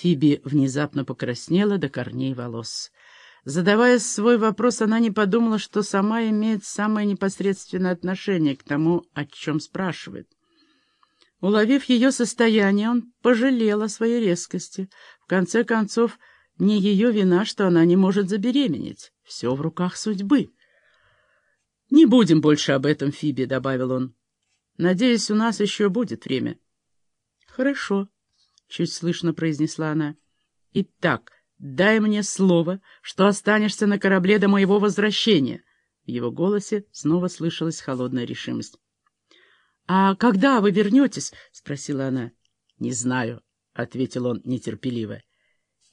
Фиби внезапно покраснела до корней волос. Задавая свой вопрос, она не подумала, что сама имеет самое непосредственное отношение к тому, о чем спрашивает. Уловив ее состояние, он пожалел о своей резкости. В конце концов, не ее вина, что она не может забеременеть. Все в руках судьбы. «Не будем больше об этом, Фиби», — добавил он. «Надеюсь, у нас еще будет время». «Хорошо», — чуть слышно произнесла она. «Итак, дай мне слово, что останешься на корабле до моего возвращения». В его голосе снова слышалась холодная решимость. «А когда вы вернетесь?» — спросила она. «Не знаю», — ответил он нетерпеливо.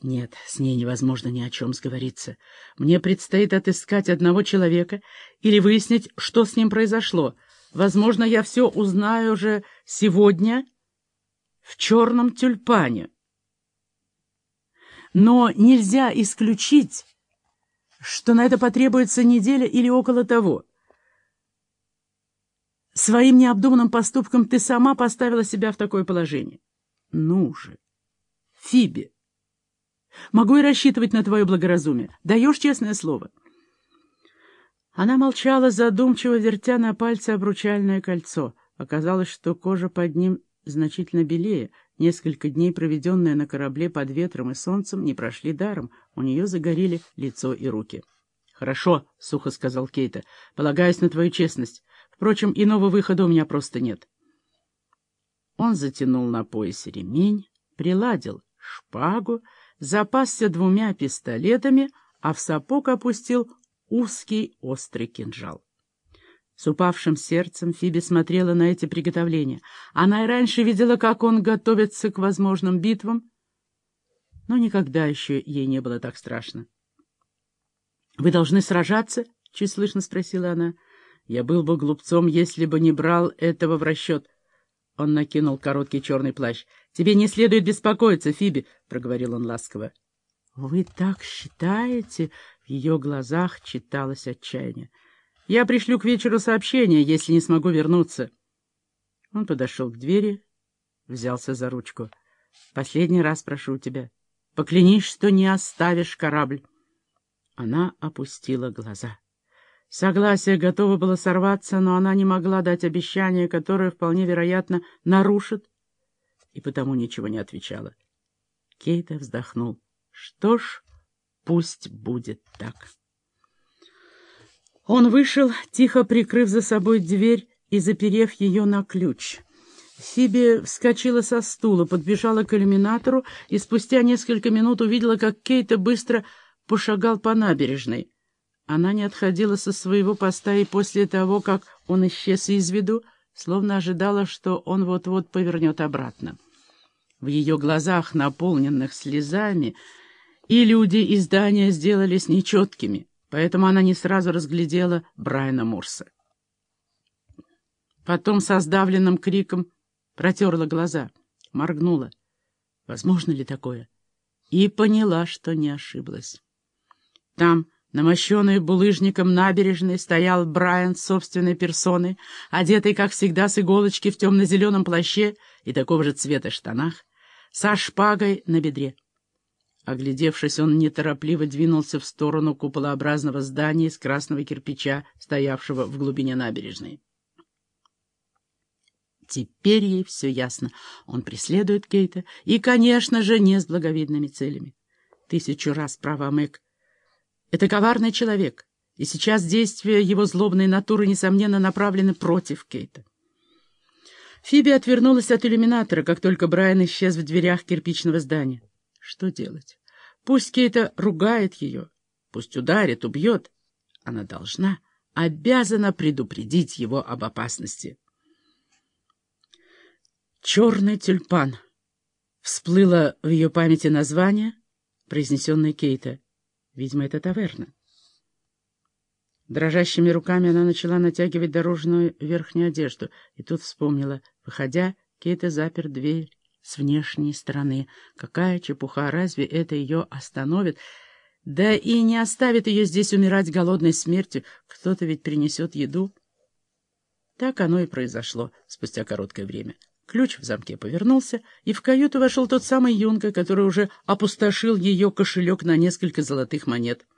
«Нет, с ней невозможно ни о чем сговориться. Мне предстоит отыскать одного человека или выяснить, что с ним произошло. Возможно, я все узнаю уже сегодня в черном тюльпане. Но нельзя исключить, что на это потребуется неделя или около того. Своим необдуманным поступком ты сама поставила себя в такое положение. Ну же, Фиби, могу я рассчитывать на твое благоразумие? Даешь честное слово?» Она молчала, задумчиво вертя на пальце обручальное кольцо. Оказалось, что кожа под ним значительно белее. Несколько дней, проведенные на корабле под ветром и солнцем, не прошли даром. У нее загорели лицо и руки. «Хорошо», — сухо сказал Кейта, — «полагаюсь на твою честность. Впрочем, иного выхода у меня просто нет». Он затянул на поясе ремень, приладил шпагу, запасся двумя пистолетами, а в сапог опустил узкий острый кинжал. С упавшим сердцем Фиби смотрела на эти приготовления. Она и раньше видела, как он готовится к возможным битвам, но никогда еще ей не было так страшно. — Вы должны сражаться? — чуть слышно спросила она. — Я был бы глупцом, если бы не брал этого в расчет. Он накинул короткий черный плащ. — Тебе не следует беспокоиться, Фиби, — проговорил он ласково. — Вы так считаете? В ее глазах читалось отчаяние. Я пришлю к вечеру сообщение, если не смогу вернуться. Он подошел к двери, взялся за ручку. Последний раз прошу тебя, поклянись, что не оставишь корабль. Она опустила глаза. Согласие готово было сорваться, но она не могла дать обещание, которое, вполне вероятно, нарушит, и потому ничего не отвечала. Кейта вздохнул. Что ж, пусть будет так. Он вышел, тихо прикрыв за собой дверь и заперев ее на ключ. Фиби вскочила со стула, подбежала к иллюминатору и спустя несколько минут увидела, как Кейта быстро пошагал по набережной. Она не отходила со своего поста и после того, как он исчез из виду, словно ожидала, что он вот-вот повернет обратно. В ее глазах, наполненных слезами, и люди и здания сделались нечеткими — поэтому она не сразу разглядела Брайана Мурса. Потом со сдавленным криком протерла глаза, моргнула. Возможно ли такое? И поняла, что не ошиблась. Там, намощенный булыжником набережной, стоял Брайан собственной персоной, одетый, как всегда, с иголочки в темно-зеленом плаще и такого же цвета штанах, со шпагой на бедре. Оглядевшись, он неторопливо двинулся в сторону куполообразного здания из красного кирпича, стоявшего в глубине набережной. Теперь ей все ясно. Он преследует Кейта, и, конечно же, не с благовидными целями. Тысячу раз права Мэг. Это коварный человек, и сейчас действия его злобной натуры, несомненно, направлены против Кейта. Фиби отвернулась от иллюминатора, как только Брайан исчез в дверях кирпичного здания. Что делать? Пусть Кейта ругает ее, пусть ударит, убьет. Она должна, обязана предупредить его об опасности. «Черный тюльпан». Всплыло в ее памяти название, произнесенное Кейта. Видимо, это таверна. Дрожащими руками она начала натягивать дорожную верхнюю одежду, и тут вспомнила. Выходя, Кейта запер дверь с внешней стороны. Какая чепуха, разве это ее остановит? Да и не оставит ее здесь умирать голодной смертью. Кто-то ведь принесет еду. Так оно и произошло спустя короткое время. Ключ в замке повернулся, и в каюту вошел тот самый юнга, который уже опустошил ее кошелек на несколько золотых монет —